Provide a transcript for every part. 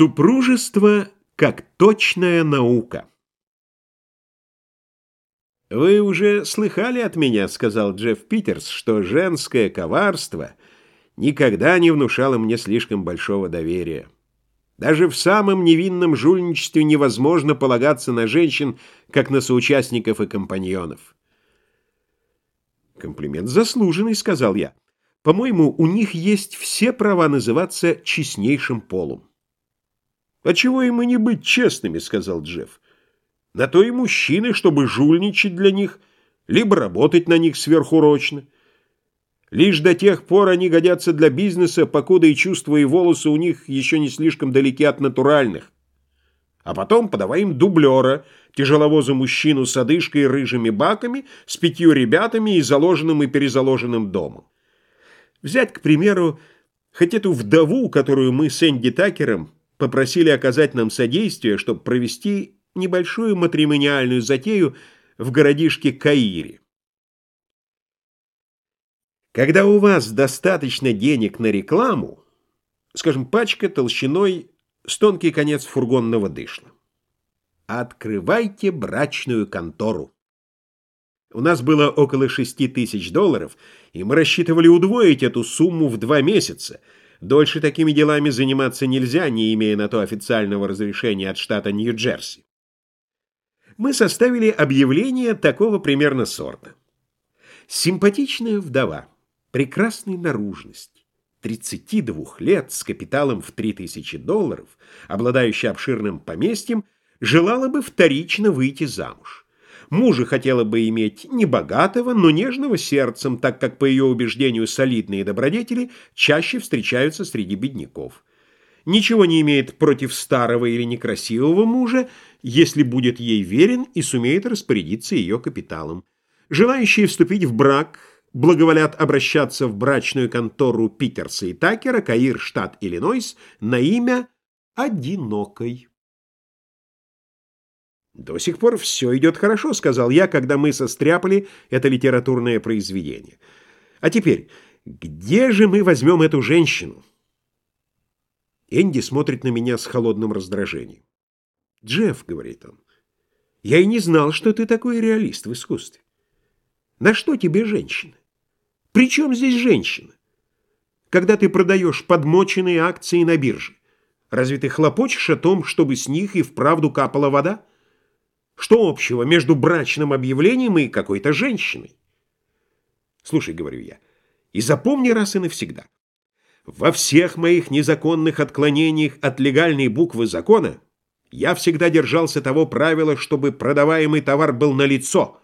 Супружество как точная наука. «Вы уже слыхали от меня, — сказал Джефф Питерс, — что женское коварство никогда не внушало мне слишком большого доверия. Даже в самом невинном жульничестве невозможно полагаться на женщин, как на соучастников и компаньонов». «Комплимент заслуженный, — сказал я. По-моему, у них есть все права называться честнейшим полом». «А чего им и не быть честными?» — сказал Джефф. «На то и мужчины, чтобы жульничать для них, либо работать на них сверхурочно. Лишь до тех пор они годятся для бизнеса, покуда и чувства, и волосы у них еще не слишком далеки от натуральных. А потом подавай им дублера, тяжеловоза мужчину с одышкой и рыжими баками, с пятью ребятами и заложенным и перезаложенным домом. Взять, к примеру, хоть эту вдову, которую мы с Энди Такером попросили оказать нам содействие, чтобы провести небольшую матримониальную затею в городишке Каире. Когда у вас достаточно денег на рекламу, скажем, пачка толщиной с тонкий конец фургонного дышла, открывайте брачную контору. У нас было около шести тысяч долларов, и мы рассчитывали удвоить эту сумму в два месяца – Дольше такими делами заниматься нельзя, не имея на то официального разрешения от штата Нью-Джерси. Мы составили объявление такого примерно сорта. Симпатичная вдова, прекрасной наружности, 32 лет, с капиталом в 3000 долларов, обладающая обширным поместьем, желала бы вторично выйти замуж. Мужа хотела бы иметь не богатого, но нежного сердцем, так как, по ее убеждению, солидные добродетели чаще встречаются среди бедняков. Ничего не имеет против старого или некрасивого мужа, если будет ей верен и сумеет распорядиться ее капиталом. Желающие вступить в брак благоволят обращаться в брачную контору Питерса и Такера, Каир, штат Иллинойс, на имя «Одинокой». «До сих пор все идет хорошо», — сказал я, когда мы состряпали это литературное произведение. «А теперь, где же мы возьмем эту женщину?» Энди смотрит на меня с холодным раздражением. «Джефф», — говорит он, — «я и не знал, что ты такой реалист в искусстве. На что тебе женщина? При чем здесь женщина? Когда ты продаешь подмоченные акции на бирже, разве ты хлопочешь о том, чтобы с них и вправду капала вода?» Что общего между брачным объявлением и какой-то женщиной? Слушай, говорю я, и запомни раз и навсегда. Во всех моих незаконных отклонениях от легальной буквы закона я всегда держался того правила, чтобы продаваемый товар был налицо,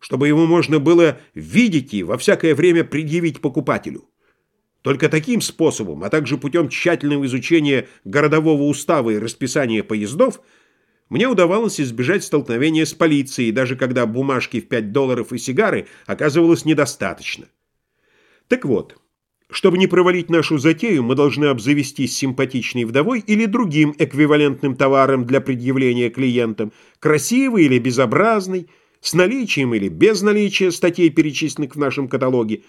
чтобы его можно было видеть и во всякое время предъявить покупателю. Только таким способом, а также путем тщательного изучения городового устава и расписания поездов – мне удавалось избежать столкновения с полицией, даже когда бумажки в 5 долларов и сигары оказывалось недостаточно. Так вот, чтобы не провалить нашу затею, мы должны обзавестись симпатичной вдовой или другим эквивалентным товаром для предъявления клиентам, красивый или безобразный, с наличием или без наличия статей, перечисленных в нашем каталоге,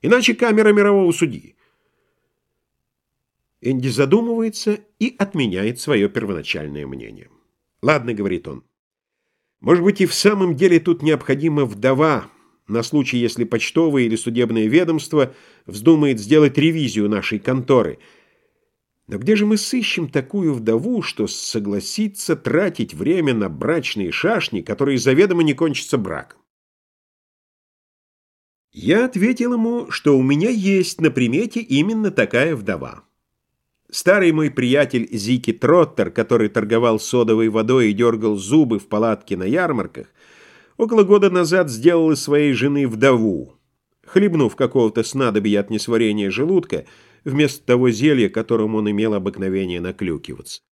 иначе камера мирового судьи. Энди задумывается и отменяет свое первоначальное мнение. «Ладно», — говорит он. «Может быть, и в самом деле тут необходима вдова, на случай, если почтовое или судебное ведомство вздумает сделать ревизию нашей конторы. Но где же мы сыщем такую вдову, что согласится тратить время на брачные шашни, которые заведомо не кончатся браком?» Я ответил ему, что у меня есть на примете именно такая вдова. Старый мой приятель Зики Троттер, который торговал содовой водой и дергал зубы в палатке на ярмарках, около года назад сделал из своей жены вдову, хлебнув какого-то снадобья от несварения желудка, вместо того зелья, которым он имел обыкновение наклюкиваться.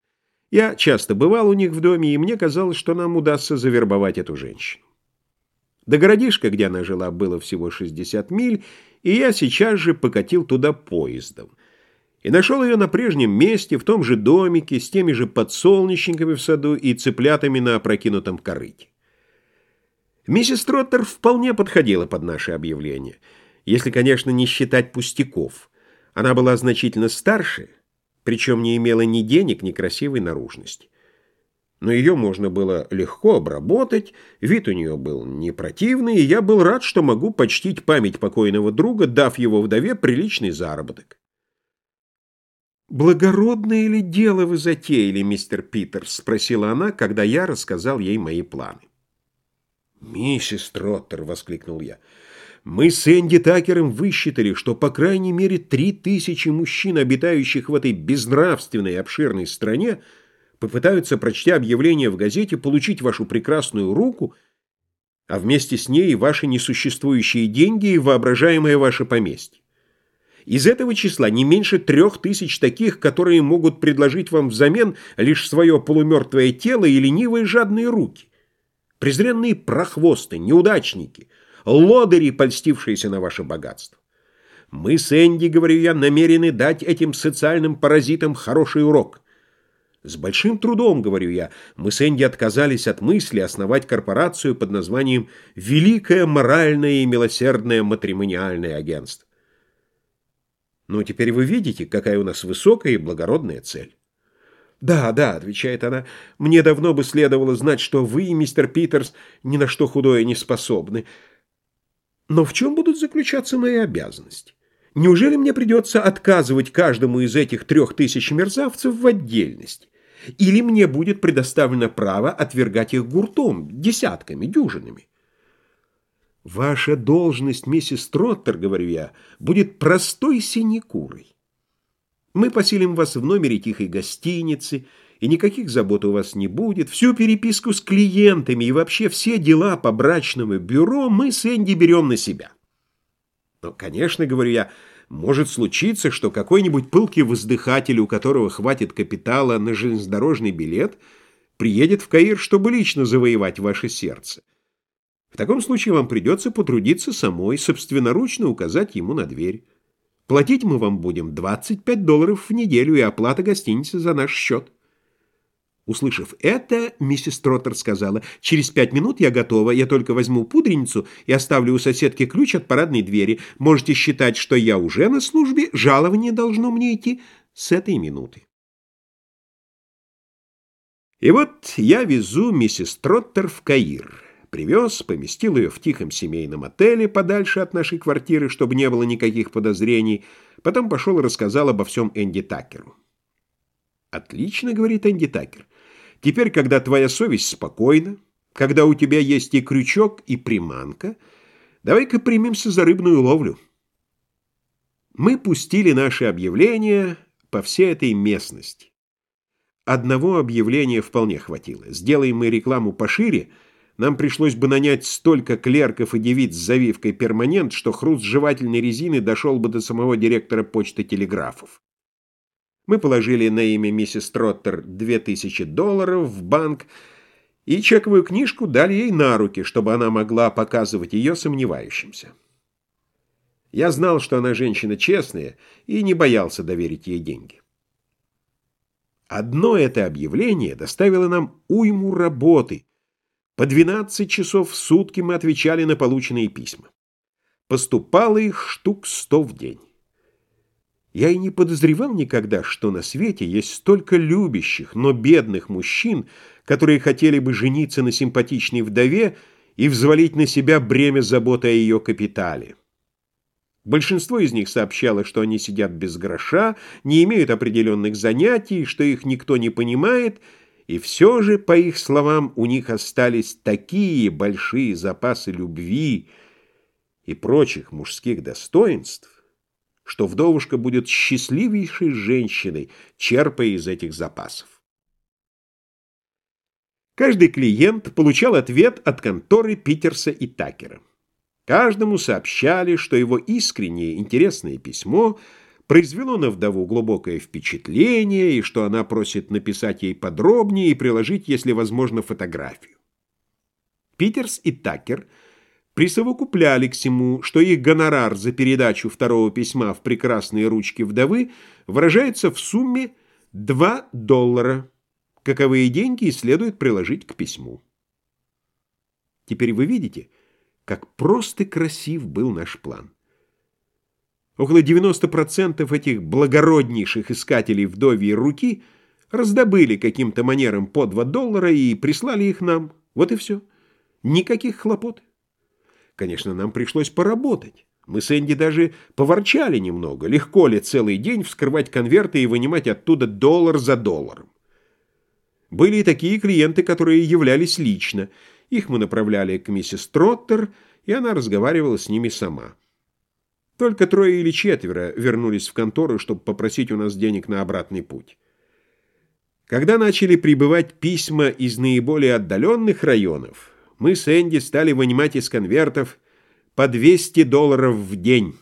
Я часто бывал у них в доме, и мне казалось, что нам удастся завербовать эту женщину. До городишка, где она жила, было всего 60 миль, и я сейчас же покатил туда поездом и нашел ее на прежнем месте, в том же домике, с теми же подсолнечниками в саду и цыплятами на опрокинутом корыте. Миссис Троттер вполне подходила под наше объявление, если, конечно, не считать пустяков. Она была значительно старше, причем не имела ни денег, ни красивой наружности. Но ее можно было легко обработать, вид у нее был не противный, и я был рад, что могу почтить память покойного друга, дав его вдове приличный заработок. «Благородное ли дело вы затеяли, мистер Питерс?» — спросила она, когда я рассказал ей мои планы. «Миссис Троттер!» — воскликнул я. «Мы с Энди Такером высчитали, что по крайней мере три тысячи мужчин, обитающих в этой безнравственной обширной стране, попытаются, прочтя объявление в газете, получить вашу прекрасную руку, а вместе с ней ваши несуществующие деньги и воображаемое ваше поместье. Из этого числа не меньше трех тысяч таких, которые могут предложить вам взамен лишь свое полумертвое тело и ленивые жадные руки. Презренные прохвосты, неудачники, лодыри, польстившиеся на ваше богатство. Мы с Энди, говорю я, намерены дать этим социальным паразитам хороший урок. С большим трудом, говорю я, мы с Энди отказались от мысли основать корпорацию под названием «Великое моральное и милосердное матримониальное агентство». Но теперь вы видите, какая у нас высокая и благородная цель. «Да, да», — отвечает она, — «мне давно бы следовало знать, что вы, мистер Питерс, ни на что худое не способны. Но в чем будут заключаться мои обязанности? Неужели мне придется отказывать каждому из этих трех тысяч мерзавцев в отдельности? Или мне будет предоставлено право отвергать их гуртом, десятками, дюжинами. Ваша должность, миссис Троттер, говорю я, будет простой синекурой. Мы поселим вас в номере тихой гостиницы, и никаких забот у вас не будет. Всю переписку с клиентами и вообще все дела по брачному бюро мы с Энди берем на себя. Но, конечно, говорю я, может случиться, что какой-нибудь пылкий воздыхатель, у которого хватит капитала на железнодорожный билет, приедет в Каир, чтобы лично завоевать ваше сердце. В таком случае вам придется потрудиться самой, собственноручно указать ему на дверь. Платить мы вам будем 25 долларов в неделю и оплата гостиницы за наш счет. Услышав это, миссис Троттер сказала, «Через пять минут я готова, я только возьму пудреницу и оставлю у соседки ключ от парадной двери. Можете считать, что я уже на службе, жалование должно мне идти с этой минуты». И вот я везу миссис Троттер в Каир. Привез, поместил ее в тихом семейном отеле подальше от нашей квартиры, чтобы не было никаких подозрений. Потом пошел и рассказал обо всем Энди Такеру. «Отлично», — говорит Энди Такер. «Теперь, когда твоя совесть спокойна, когда у тебя есть и крючок, и приманка, давай-ка примемся за рыбную ловлю». Мы пустили наши объявления по всей этой местности. Одного объявления вполне хватило. Сделаем мы рекламу пошире, нам пришлось бы нанять столько клерков и девиц с завивкой перманент, что хруст жевательной резины дошел бы до самого директора почты телеграфов. Мы положили на имя миссис Троттер 2000 долларов в банк и чековую книжку дали ей на руки, чтобы она могла показывать ее сомневающимся. Я знал, что она женщина честная, и не боялся доверить ей деньги. Одно это объявление доставило нам уйму работы. По 12 часов в сутки мы отвечали на полученные письма. Поступало их штук сто в день. Я и не подозревал никогда, что на свете есть столько любящих, но бедных мужчин, которые хотели бы жениться на симпатичной вдове и взвалить на себя бремя заботы о ее капитале. Большинство из них сообщало, что они сидят без гроша, не имеют определенных занятий, что их никто не понимает, и все же, по их словам, у них остались такие большие запасы любви и прочих мужских достоинств, что вдовушка будет счастливейшей женщиной, черпая из этих запасов. Каждый клиент получал ответ от конторы Питерса и Такера. Каждому сообщали, что его искреннее интересное письмо произвело на вдову глубокое впечатление и что она просит написать ей подробнее и приложить, если возможно, фотографию. Питерс и Такер – присовокупляли к всему, что их гонорар за передачу второго письма в прекрасные ручки вдовы выражается в сумме 2 доллара, каковые деньги и следует приложить к письму. Теперь вы видите, как прост и красив был наш план. Около 90% этих благороднейших искателей вдовьей руки раздобыли каким-то манером по 2 доллара и прислали их нам. Вот и все. Никаких хлопот. Конечно, нам пришлось поработать. Мы с Энди даже поворчали немного. Легко ли целый день вскрывать конверты и вынимать оттуда доллар за долларом. Были и такие клиенты, которые являлись лично. Их мы направляли к миссис Троттер, и она разговаривала с ними сама. Только трое или четверо вернулись в контору, чтобы попросить у нас денег на обратный путь. Когда начали прибывать письма из наиболее отдаленных районов, мы с Энди стали вынимать из конвертов по 200 долларов в день.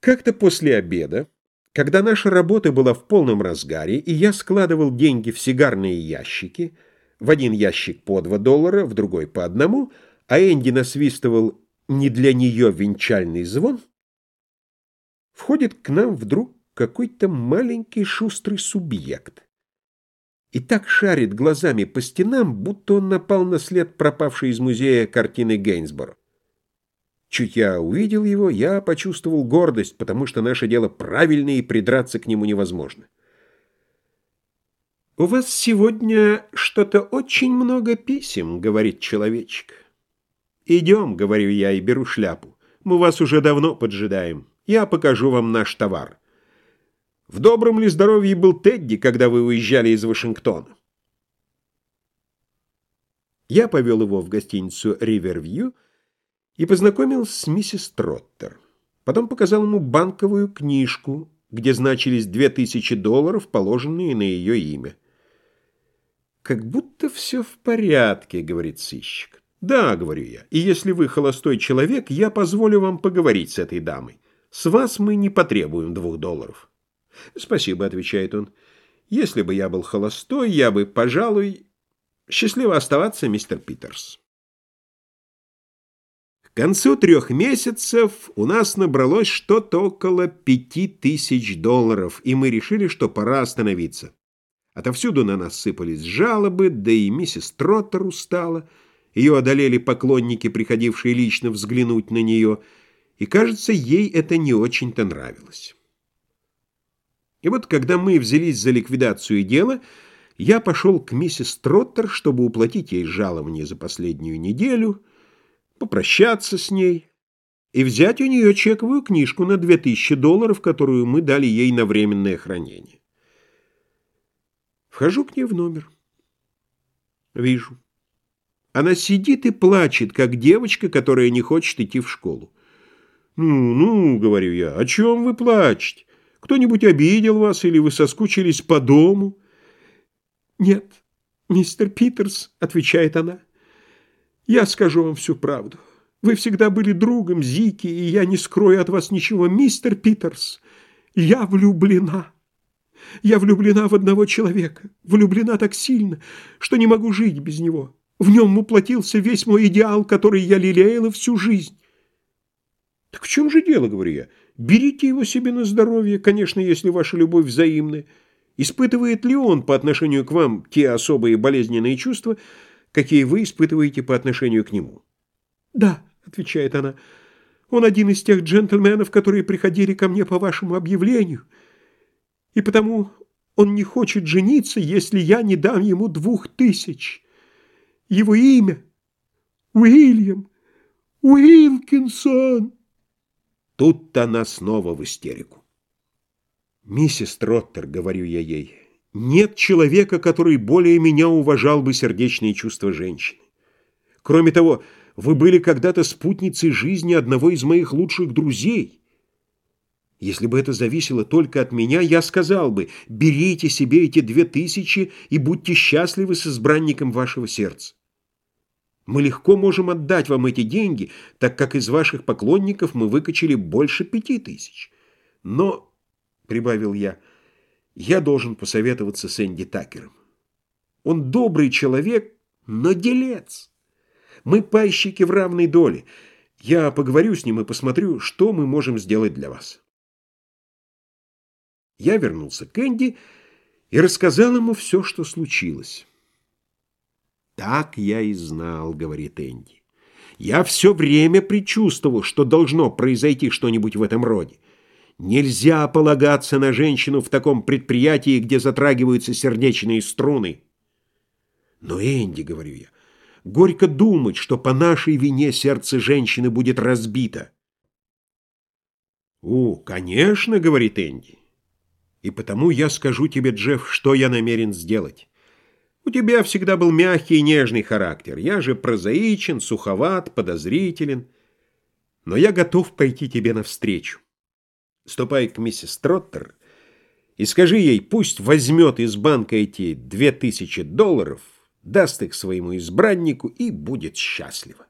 Как-то после обеда, когда наша работа была в полном разгаре, и я складывал деньги в сигарные ящики, в один ящик по 2 доллара, в другой по одному, а Энди насвистывал не для нее венчальный звон, входит к нам вдруг какой-то маленький шустрый субъект. И так шарит глазами по стенам, будто он напал на след пропавшей из музея картины Гейнсборо. Чуть я увидел его, я почувствовал гордость, потому что наше дело правильное и придраться к нему невозможно. «У вас сегодня что-то очень много писем», — говорит человечек. «Идем», — говорю я и беру шляпу. «Мы вас уже давно поджидаем. Я покажу вам наш товар». В добром ли здоровье был Тедди, когда вы уезжали из Вашингтона? Я повел его в гостиницу «Ривервью» и познакомил с миссис Троттер. Потом показал ему банковую книжку, где значились две тысячи долларов, положенные на ее имя. «Как будто все в порядке», — говорит сыщик. «Да», — говорю я, — «и если вы холостой человек, я позволю вам поговорить с этой дамой. С вас мы не потребуем двух долларов». «Спасибо», — отвечает он. «Если бы я был холостой, я бы, пожалуй...» «Счастливо оставаться, мистер Питерс». К концу трех месяцев у нас набралось что-то около пяти тысяч долларов, и мы решили, что пора остановиться. Отовсюду на нас сыпались жалобы, да и миссис Троттер устала — ее одолели поклонники, приходившие лично взглянуть на нее, и, кажется, ей это не очень-то нравилось. И вот, когда мы взялись за ликвидацию дела, я пошел к миссис Троттер, чтобы уплатить ей жалование за последнюю неделю, попрощаться с ней и взять у нее чековую книжку на 2000 долларов, которую мы дали ей на временное хранение. Вхожу к ней в номер. Вижу. Она сидит и плачет, как девочка, которая не хочет идти в школу. «Ну, ну», — говорю я, — «о чем вы плачете? Кто-нибудь обидел вас или вы соскучились по дому?» «Нет, мистер Питерс», — отвечает она, — «я скажу вам всю правду. Вы всегда были другом Зики, и я не скрою от вас ничего. Мистер Питерс, я влюблена. Я влюблена в одного человека, влюблена так сильно, что не могу жить без него». В нем уплотился весь мой идеал, который я лелеяла всю жизнь. Так в чем же дело, говорю я? Берите его себе на здоровье, конечно, если ваша любовь взаимная. Испытывает ли он по отношению к вам те особые болезненные чувства, какие вы испытываете по отношению к нему? Да, отвечает она, он один из тех джентльменов, которые приходили ко мне по вашему объявлению, и потому он не хочет жениться, если я не дам ему двух тысяч. Его имя Уильям Уилкинсон. Тут-то она снова в истерику. «Миссис Троттер», — говорю я ей, — «нет человека, который более меня уважал бы сердечные чувства женщины. Кроме того, вы были когда-то спутницей жизни одного из моих лучших друзей. Если бы это зависело только от меня, я сказал бы, берите себе эти две тысячи и будьте счастливы с избранником вашего сердца. Мы легко можем отдать вам эти деньги, так как из ваших поклонников мы выкачали больше пяти тысяч. Но, — прибавил я, — я должен посоветоваться с Энди Такером. Он добрый человек, но делец. Мы пайщики в равной доле. Я поговорю с ним и посмотрю, что мы можем сделать для вас. Я вернулся к Энди и рассказал ему все, что случилось. «Так я и знал», — говорит Энди. Я все время предчувствовал, что должно произойти что-нибудь в этом роде. Нельзя полагаться на женщину в таком предприятии, где затрагиваются сердечные струны. Но, Энди, говорю я, горько думать, что по нашей вине сердце женщины будет разбито. «О, конечно», — говорит Энди. «И потому я скажу тебе, Джефф, что я намерен сделать. У тебя всегда был мягкий и нежный характер. Я же прозаичен, суховат, подозрителен. Но я готов пойти тебе навстречу. Ступай к миссис Троттер и скажи ей, пусть возьмет из банка эти две тысячи долларов, даст их своему избраннику и будет счастлива.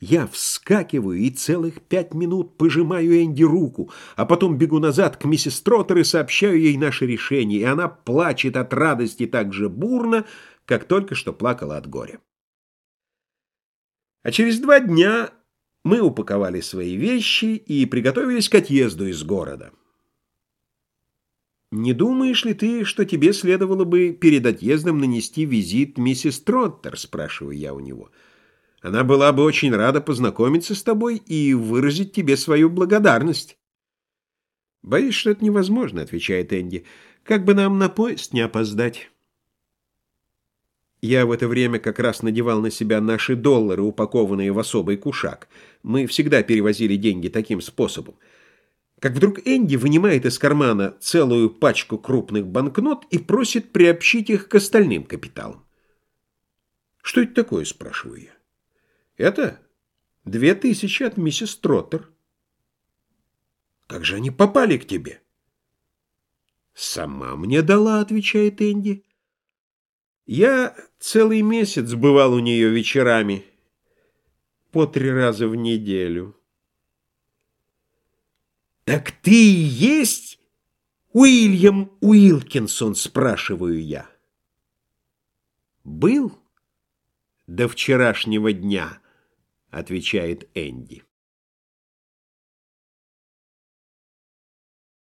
Я вскакиваю и целых пять минут пожимаю Энди руку, а потом бегу назад к миссис Троттер и сообщаю ей наше решение, и она плачет от радости так же бурно, как только что плакала от горя. А через два дня мы упаковали свои вещи и приготовились к отъезду из города. «Не думаешь ли ты, что тебе следовало бы перед отъездом нанести визит миссис Троттер?» – спрашиваю я у него – она была бы очень рада познакомиться с тобой и выразить тебе свою благодарность. «Боюсь, что это невозможно», — отвечает Энди. «Как бы нам на поезд не опоздать». Я в это время как раз надевал на себя наши доллары, упакованные в особый кушак. Мы всегда перевозили деньги таким способом. Как вдруг Энди вынимает из кармана целую пачку крупных банкнот и просит приобщить их к остальным капиталам. «Что это такое?» – спрашиваю я. Это две тысячи от миссис Троттер. Как же они попали к тебе? Сама мне дала, отвечает Энди. Я целый месяц бывал у нее вечерами, по три раза в неделю. Так ты и есть Уильям Уилкинсон, спрашиваю я. Был до вчерашнего дня. — отвечает Энди.